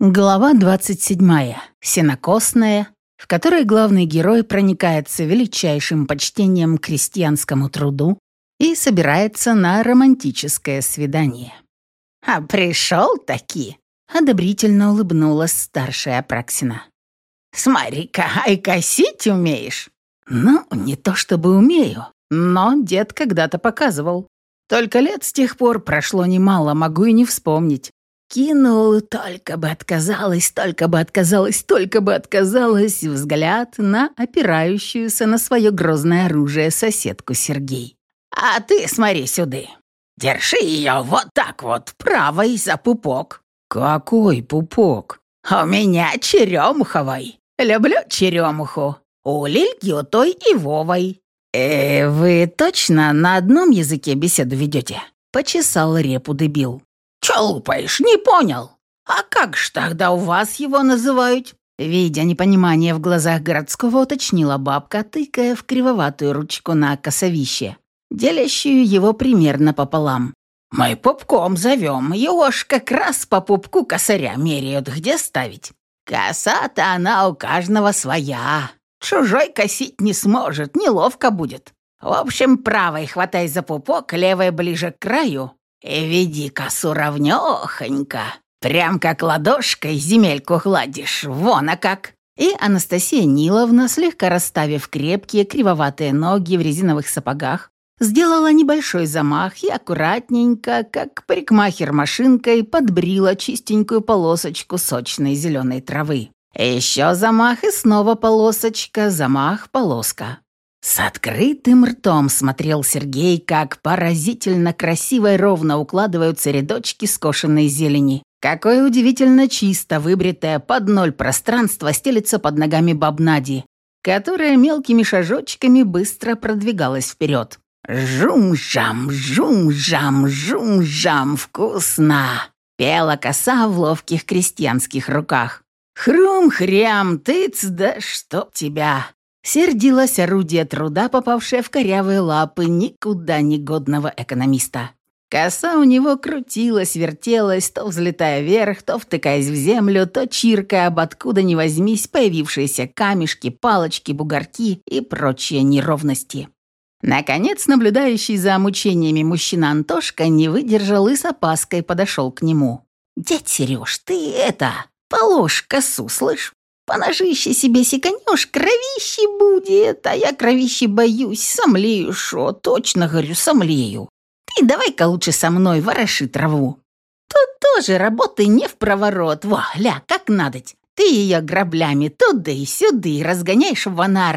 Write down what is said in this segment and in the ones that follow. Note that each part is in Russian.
Глава 27. Сенокосная, в которой главный герой проникается величайшим почтением к крестьянскому труду и собирается на романтическое свидание. «А пришел таки?» — одобрительно улыбнулась старшая Апраксина. «Смотри-ка, ай косить умеешь?» «Ну, не то чтобы умею, но дед когда-то показывал. Только лет с тех пор прошло немало, могу и не вспомнить. Кинул, только бы отказалась, только бы отказалась, только бы отказалась взгляд на опирающуюся на свое грозное оружие соседку Сергей. «А ты смотри сюды. Держи ее вот так вот, правой за пупок». «Какой пупок?» «У меня черемуховой. Люблю черемуху. У Лильки у той и Вовой». «Э, вы точно на одном языке беседу ведете?» Почесал репу дебил. «Чё лупаешь, не понял? А как ж тогда у вас его называют?» Видя непонимание в глазах городского, уточнила бабка, тыкая в кривоватую ручку на косовище, делящую его примерно пополам. «Мы пупком зовем, его ж как раз по пупку косаря меряют, где ставить. Коса-то она у каждого своя. Чужой косить не сможет, неловко будет. В общем, правой хватай за пупок, левой ближе к краю, веди косу ровнёхонько, прям как ладошкой земельку гладишь, вон а как!» И Анастасия Ниловна, слегка расставив крепкие кривоватые ноги в резиновых сапогах, сделала небольшой замах и аккуратненько, как парикмахер машинкой, подбрила чистенькую полосочку сочной зеленой травы. Еще замах и снова полосочка, замах, полоска. С открытым ртом смотрел Сергей, как поразительно красиво и ровно укладываются рядочки скошенной зелени. Какое удивительно чисто выбритое под ноль пространство стелится под ногами бабнади, которая мелкими шажочками быстро продвигалась вперед. «Жум-жам, жум-жам, жум-жам, вкусно!» Пела коса в ловких крестьянских руках. «Хрум-хрям, тыц, да чтоб тебя!» Сердилось орудие труда, попавшее в корявые лапы никуда не годного экономиста. Коса у него крутилась, вертелась, то взлетая вверх, то втыкаясь в землю, то чиркая об откуда ни возьмись появившиеся камешки, палочки, бугорки и прочие неровности. Наконец, наблюдающий за мучениями мужчина Антошка не выдержал и с опаской подошел к нему. «Дядь Сереж, ты это, положь косу, слышь? По ножище себе секанешь, кровище будет, а я кровище боюсь, сомлею, шо, точно говорю, сомлею. Ты давай-ка лучше со мной вороши траву. Тут тоже работы не в проворот, во, ля, как надоть. Ты ее граблями туда и сюда и разгоняешь, чтобы она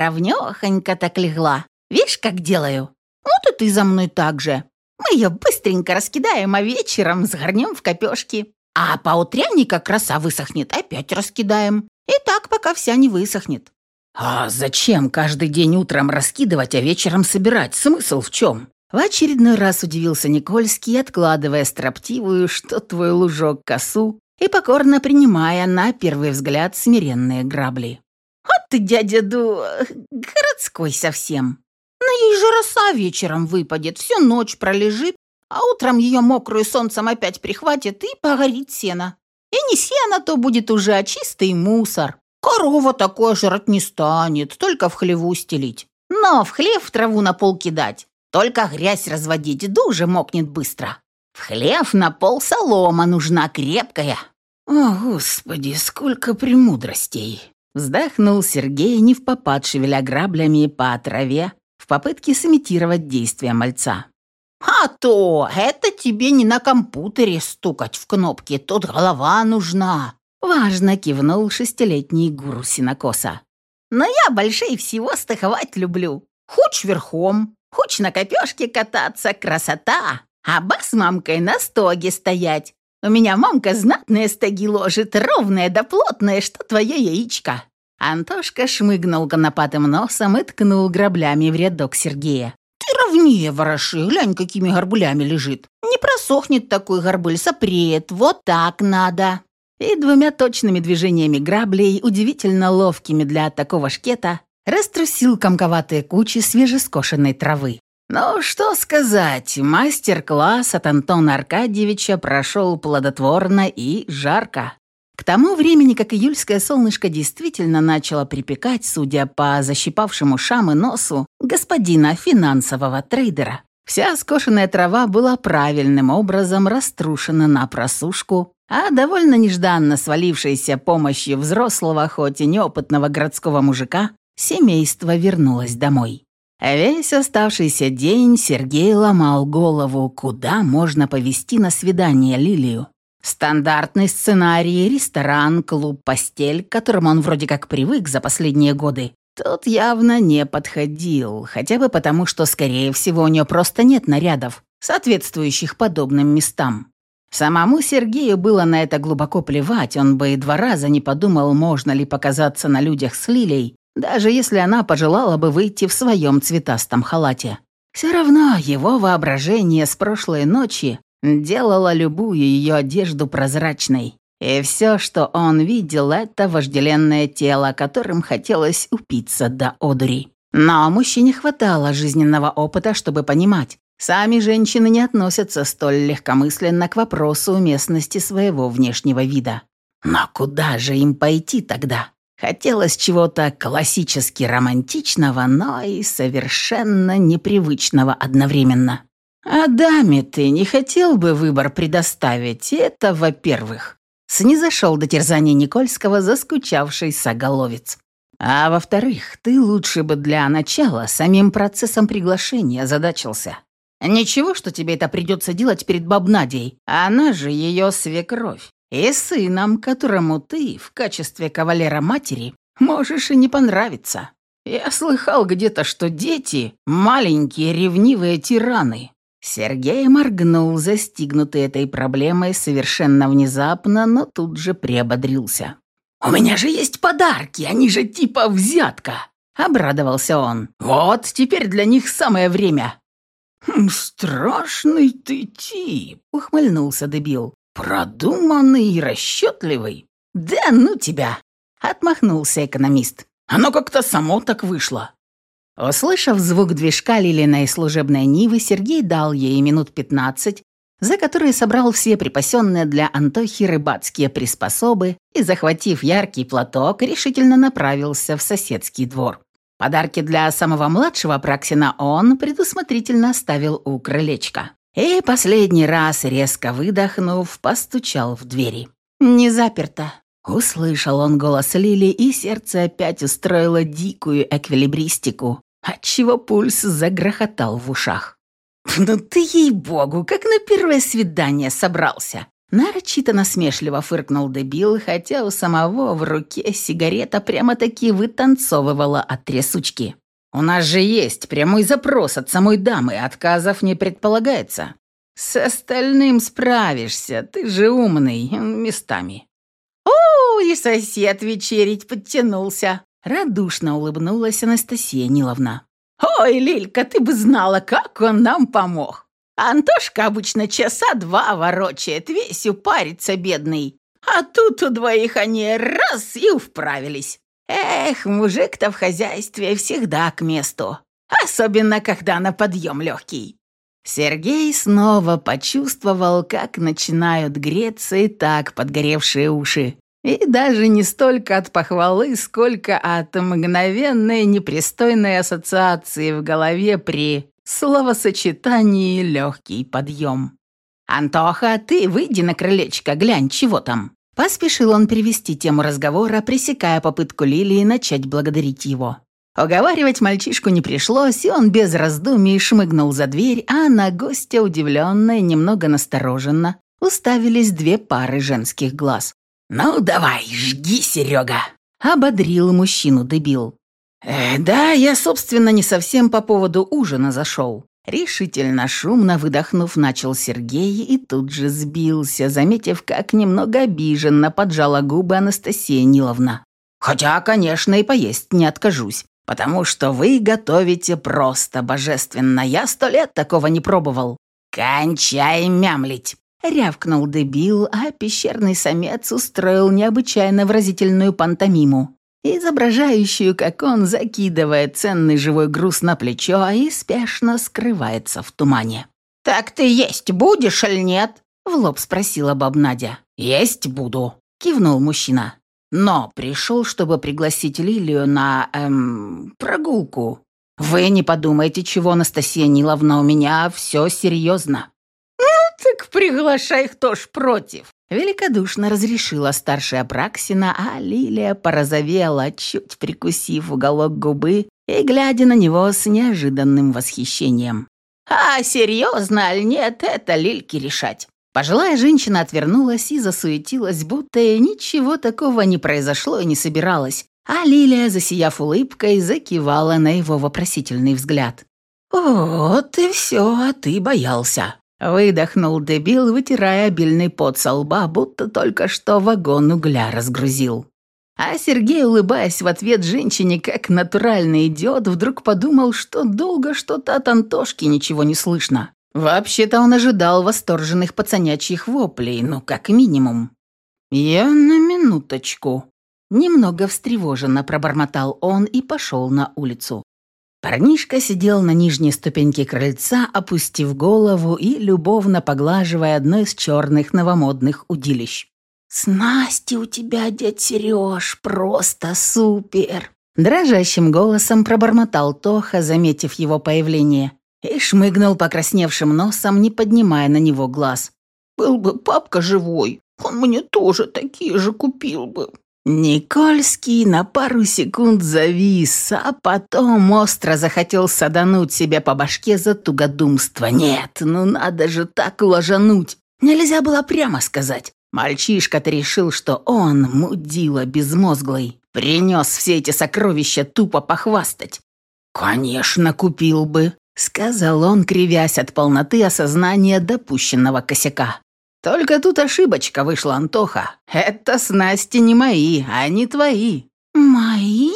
так легла. Видишь, как делаю? Вот и ты за мной так же. Мы ее быстренько раскидаем, а вечером сгорнем в копешки. А по утряника краса высохнет, опять раскидаем. И так, пока вся не высохнет. А зачем каждый день утром раскидывать, а вечером собирать? Смысл в чем? В очередной раз удивился Никольский, откладывая строптивую, что твой лужок косу, и покорно принимая на первый взгляд смиренные грабли. «Вот ты, дядя Ду, городской совсем. На ей же роса вечером выпадет, всю ночь пролежит, а утром ее мокрую солнцем опять прихватит и погорит сено. И не сено то будет уже, а чистый мусор. Корова такое жрать не станет, только в хлеву стелить. Но в хлев траву на пол кидать, только грязь разводить, да мокнет быстро. В хлев на пол солома нужна крепкая. О, Господи, сколько премудростей! Вздохнул Сергей, не в попад шевеля граблями по траве, в попытке сымитировать действия мальца. «А то! Это тебе не на компьютере стукать в кнопки, тут голова нужна!» Важно кивнул шестилетний гуру синокоса. «Но я большие всего стыковать люблю. Хочь верхом, хочь на копешке кататься, красота! А ба с мамкой на стоге стоять. У меня мамка знатные стоги ложит, ровные да плотные, что твое яичко». Антошка шмыгнул конопатым носом и ткнул граблями в рядок Сергея. Ровнее вороши, глянь, какими горбулями лежит. Не просохнет такой горбыль, сопреет, вот так надо». И двумя точными движениями граблей, удивительно ловкими для такого шкета, раструсил комковатые кучи свежескошенной травы. Ну, что сказать, мастер-класс от Антона Аркадьевича прошел плодотворно и жарко. К тому времени, как июльское солнышко действительно начало припекать, судя по защипавшему ушам и носу господина финансового трейдера, вся скошенная трава была правильным образом раструшена на просушку, а довольно нежданно свалившейся помощью взрослого, хоть и неопытного городского мужика, семейство вернулось домой. Весь оставшийся день Сергей ломал голову, куда можно повести на свидание Лилию. Стандартный сценарий, ресторан, клуб, постель, к которому он вроде как привык за последние годы, тут явно не подходил, хотя бы потому, что, скорее всего, у нее просто нет нарядов, соответствующих подобным местам. Самому Сергею было на это глубоко плевать, он бы и два раза не подумал, можно ли показаться на людях с Лилей, даже если она пожелала бы выйти в своем цветастом халате. Все равно его воображение с прошлой ночи делала любую ее одежду прозрачной. И все, что он видел, это вожделенное тело, которым хотелось упиться до одури. Но мужчине хватало жизненного опыта, чтобы понимать, сами женщины не относятся столь легкомысленно к вопросу уместности своего внешнего вида. Но куда же им пойти тогда? Хотелось чего-то классически романтичного, но и совершенно непривычного одновременно. «А даме ты не хотел бы выбор предоставить? Это, во-первых». Снизошел до терзания Никольского заскучавший соголовец. «А во-вторых, ты лучше бы для начала самим процессом приглашения задачился. Ничего, что тебе это придется делать перед Бабнадей, она же ее свекровь. И сыном, которому ты в качестве кавалера матери можешь и не понравиться. Я слыхал где-то, что дети — маленькие ревнивые тираны, Сергей моргнул, застигнутый этой проблемой совершенно внезапно, но тут же приободрился. «У меня же есть подарки, они же типа взятка!» — обрадовался он. «Вот, теперь для них самое время!» «Хм, «Страшный ты тип!» — ухмыльнулся дебил. «Продуманный и расчетливый!» «Да ну тебя!» — отмахнулся экономист. «Оно как-то само так вышло!» Услышав звук движка Лилиной служебной Нивы, Сергей дал ей минут пятнадцать, за которые собрал все припасенные для Антохи рыбацкие приспособы и, захватив яркий платок, решительно направился в соседский двор. Подарки для самого младшего Праксина он предусмотрительно оставил у крылечка. И последний раз, резко выдохнув, постучал в двери. «Не заперто», Услышал он голос Лили, и сердце опять устроило дикую эквилибристику, отчего пульс загрохотал в ушах. «Ну ты, ей-богу, как на первое свидание собрался!» Нарочито насмешливо фыркнул дебил, хотя у самого в руке сигарета прямо-таки вытанцовывала от трясучки. «У нас же есть прямой запрос от самой дамы, отказов не предполагается. С остальным справишься, ты же умный, местами». «О, и сосед вечерить подтянулся!» Радушно улыбнулась Анастасия Ниловна. «Ой, Лилька, ты бы знала, как он нам помог! Антошка обычно часа два ворочает, весь упарится бедный. А тут у двоих они раз и управились. Эх, мужик-то в хозяйстве всегда к месту, особенно когда на подъем легкий». Сергей снова почувствовал, как начинают греться и так подгоревшие уши. И даже не столько от похвалы, сколько от мгновенной непристойной ассоциации в голове при словосочетании «легкий подъем». «Антоха, ты выйди на крылечко, глянь, чего там?» Поспешил он перевести тему разговора, пресекая попытку Лилии начать благодарить его. Уговаривать мальчишку не пришлось, и он без раздумий шмыгнул за дверь, а на гостя удивленно и немного настороженно уставились две пары женских глаз. «Ну, давай, жги, Серега!» — ободрил мужчину дебил. «Э, «Да, я, собственно, не совсем по поводу ужина зашел». Решительно, шумно выдохнув, начал Сергей и тут же сбился, заметив, как немного обиженно поджала губы Анастасия Ниловна. «Хотя, конечно, и поесть не откажусь, потому что вы готовите просто божественно. Я сто лет такого не пробовал. Кончай мямлить!» Рявкнул дебил, а пещерный самец устроил необычайно выразительную пантомиму, изображающую, как он закидывает ценный живой груз на плечо и спешно скрывается в тумане. «Так ты есть будешь или нет?» — в лоб спросила баб Надя. «Есть буду», — кивнул мужчина. «Но пришел, чтобы пригласить Лилию на, эм, прогулку. Вы не подумайте, чего, Анастасия Ниловна, у меня все серьезно». «Ну так приглашай, кто ж против». Великодушно разрешила старшая Праксина, а Лилия порозовела, чуть прикусив уголок губы и глядя на него с неожиданным восхищением. «А серьезно, аль нет, это Лильке решать». Пожилая женщина отвернулась и засуетилась, будто и ничего такого не произошло и не собиралась, а Лилия, засияв улыбкой, закивала на его вопросительный взгляд. «Вот и все, а ты боялся», Выдохнул дебил, вытирая обильный пот со лба, будто только что вагон угля разгрузил. А Сергей, улыбаясь в ответ женщине, как натуральный идиот, вдруг подумал, что долго что-то от Антошки ничего не слышно. Вообще-то он ожидал восторженных пацанячьих воплей, ну, как минимум. «Я на минуточку». Немного встревоженно пробормотал он и пошел на улицу. Парнишка сидел на нижней ступеньке крыльца, опустив голову и любовно поглаживая одно из черных новомодных удилищ. «Снасти у тебя, дядь Сереж, просто супер!» Дрожащим голосом пробормотал Тоха, заметив его появление, и шмыгнул покрасневшим носом, не поднимая на него глаз. «Был бы папка живой, он мне тоже такие же купил бы». Никольский на пару секунд завис, а потом остро захотел садануть себе по башке за тугодумство. Нет, ну надо же так ложануть. Нельзя было прямо сказать. Мальчишка-то решил, что он, мудила безмозглый, принес все эти сокровища тупо похвастать. «Конечно, купил бы», — сказал он, кривясь от полноты осознания допущенного косяка. Только тут ошибочка вышла, Антоха. Это снасти не мои, а не твои». «Мои?»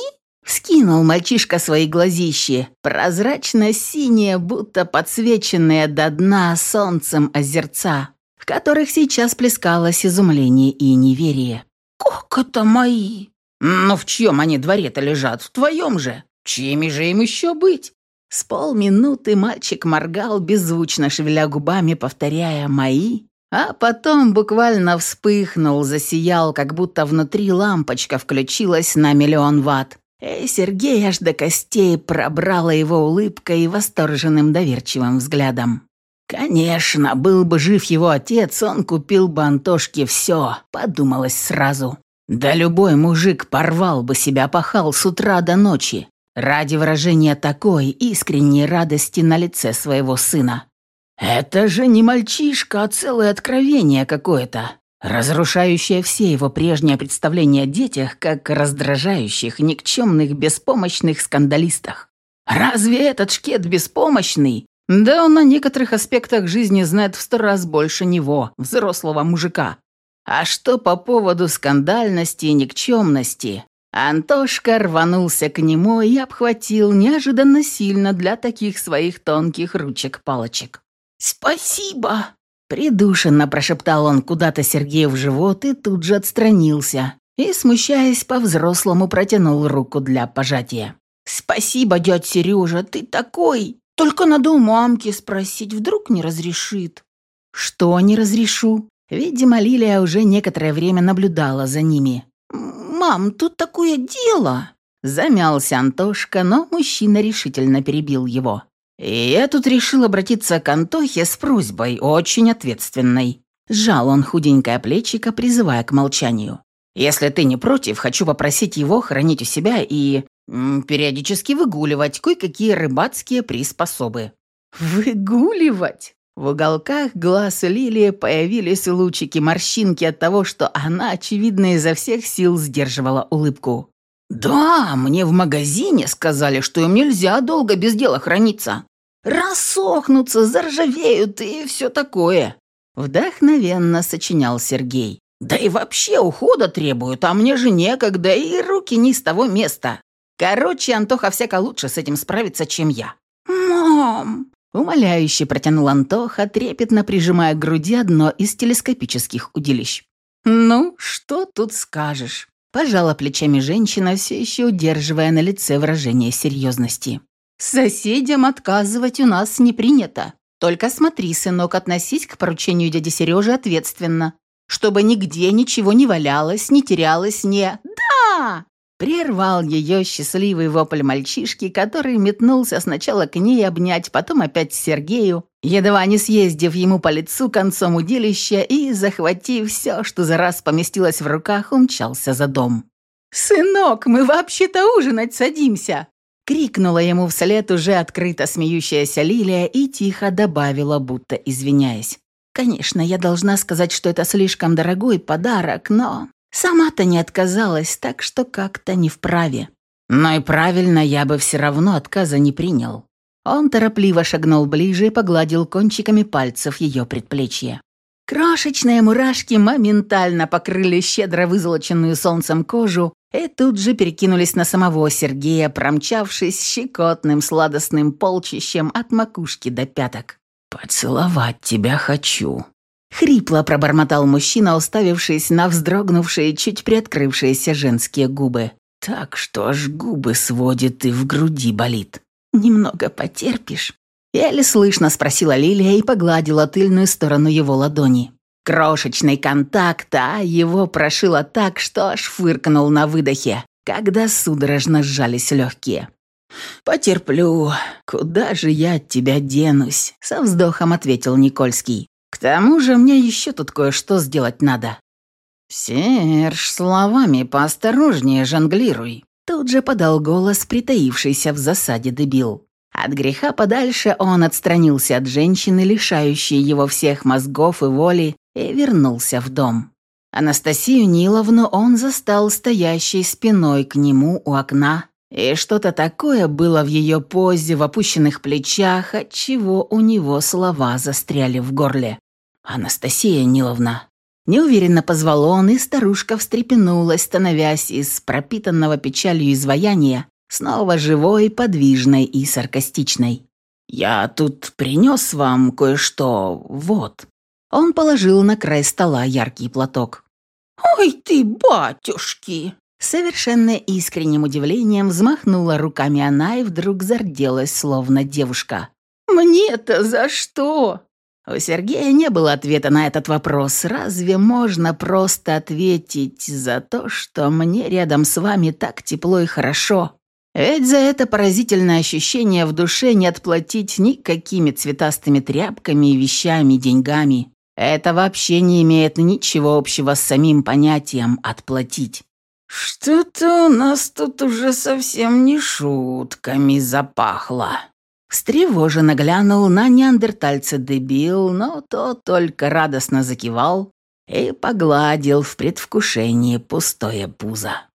Скинул мальчишка свои глазищи, прозрачно-синие, будто подсвеченные до дна солнцем озерца, в которых сейчас плескалось изумление и неверие. «Как это мои?» «Ну в чьем они дворе-то лежат? В твоем же? Чьими же им еще быть?» С полминуты мальчик моргал, беззвучно шевеля губами, повторяя «мои», а потом буквально вспыхнул, засиял, как будто внутри лампочка включилась на миллион ватт. И Сергей аж до костей пробрала его улыбкой и восторженным доверчивым взглядом. Конечно, был бы жив его отец, он купил бы Антошке все, подумалось сразу. Да любой мужик порвал бы себя, пахал с утра до ночи, ради выражения такой искренней радости на лице своего сына. Это же не мальчишка, а целое откровение какое-то, разрушающее все его прежние представления о детях, как раздражающих, никчемных, беспомощных скандалистах. Разве этот шкет беспомощный? Да он на некоторых аспектах жизни знает в сто раз больше него, взрослого мужика. А что по поводу скандальности и никчемности? Антошка рванулся к нему и обхватил неожиданно сильно для таких своих тонких ручек-палочек. «Спасибо!» Придушенно прошептал он куда-то Сергею в живот и тут же отстранился и, смущаясь, по-взрослому протянул руку для пожатия. «Спасибо, дядь Сережа, ты такой! Только надо у мамки спросить, вдруг не разрешит». «Что не разрешу?» Видимо, Лилия уже некоторое время наблюдала за ними. «Мам, тут такое дело!» Замялся Антошка, но мужчина решительно перебил его. И я тут решил обратиться к Антохе с просьбой, очень ответственной. Сжал он худенькое плечико, призывая к молчанию. Если ты не против, хочу попросить его хранить у себя и м, периодически выгуливать кое-какие рыбацкие приспособы. Выгуливать? В уголках глаз Лилии появились лучики морщинки от того, что она, очевидно, изо всех сил сдерживала улыбку. «Да, мне в магазине сказали, что им нельзя долго без дела храниться рассохнутся, заржавеют и все такое». Вдохновенно сочинял Сергей. «Да и вообще ухода требуют, а мне же некогда, и руки не с того места. Короче, Антоха всяко лучше с этим справится, чем я». «Мам!» Умоляюще протянул Антоха, трепетно прижимая к груди одно из телескопических удилищ. «Ну, что тут скажешь?» Пожала плечами женщина, все еще удерживая на лице выражение серьезности. Соседям отказывать у нас не принято. Только смотри, сынок, относись к поручению дяди Сережи ответственно. чтобы нигде ничего не валялось, не терялось, не... Да! Прервал ее счастливый вопль мальчишки, который метнулся сначала к ней обнять, потом опять Сергею, едва не съездив ему по лицу концом удилища и, захватив все, что за раз поместилось в руках, умчался за дом. «Сынок, мы вообще-то ужинать садимся!» Крикнула ему вслед уже открыто смеющаяся Лилия и тихо добавила, будто извиняясь. «Конечно, я должна сказать, что это слишком дорогой подарок, но Сама-то не отказалась, так что как-то не вправе. Но и правильно я бы все равно отказа не принял. Он торопливо шагнул ближе и погладил кончиками пальцев ее предплечье. Крошечные мурашки моментально покрыли щедро вызолоченную солнцем кожу и тут же перекинулись на самого Сергея, промчавшись щекотным сладостным полчищем от макушки до пяток. «Поцеловать тебя хочу», Хрипло пробормотал мужчина, уставившись на вздрогнувшие, чуть приоткрывшиеся женские губы. Так что аж губы сводит и в груди болит. «Немного потерпишь?» Еле слышно спросила Лилия и погладила тыльную сторону его ладони. Крошечный контакт, а его прошило так, что аж фыркнул на выдохе, когда судорожно сжались легкие. «Потерплю. Куда же я от тебя денусь?» — со вздохом ответил Никольский. К тому же мне еще тут кое-что сделать надо». «Серж, словами поосторожнее жонглируй», — тут же подал голос, притаившийся в засаде дебил. От греха подальше он отстранился от женщины, лишающей его всех мозгов и воли, и вернулся в дом. Анастасию Ниловну он застал стоящей спиной к нему у окна, и что-то такое было в ее позе, в опущенных плечах, от чего у него слова застряли в горле. «Анастасия Ниловна». Неуверенно позвал он, и старушка встрепенулась, становясь из пропитанного печалью изваяния снова живой, подвижной и саркастичной. «Я тут принес вам кое-что, вот». Он положил на край стола яркий платок. «Ой ты, батюшки!» Совершенно искренним удивлением взмахнула руками она и вдруг зарделась, словно девушка. «Мне-то за что?» У Сергея не было ответа на этот вопрос. Разве можно просто ответить за то, что мне рядом с вами так тепло и хорошо? Ведь за это поразительное ощущение в душе не отплатить никакими цветастыми тряпками, вещами, деньгами. Это вообще не имеет ничего общего с самим понятием «отплатить». «Что-то у нас тут уже совсем не шутками запахло». Встревоженно глянул на неандертальца дебил, но тот только радостно закивал и погладил в предвкушении пустое пузо.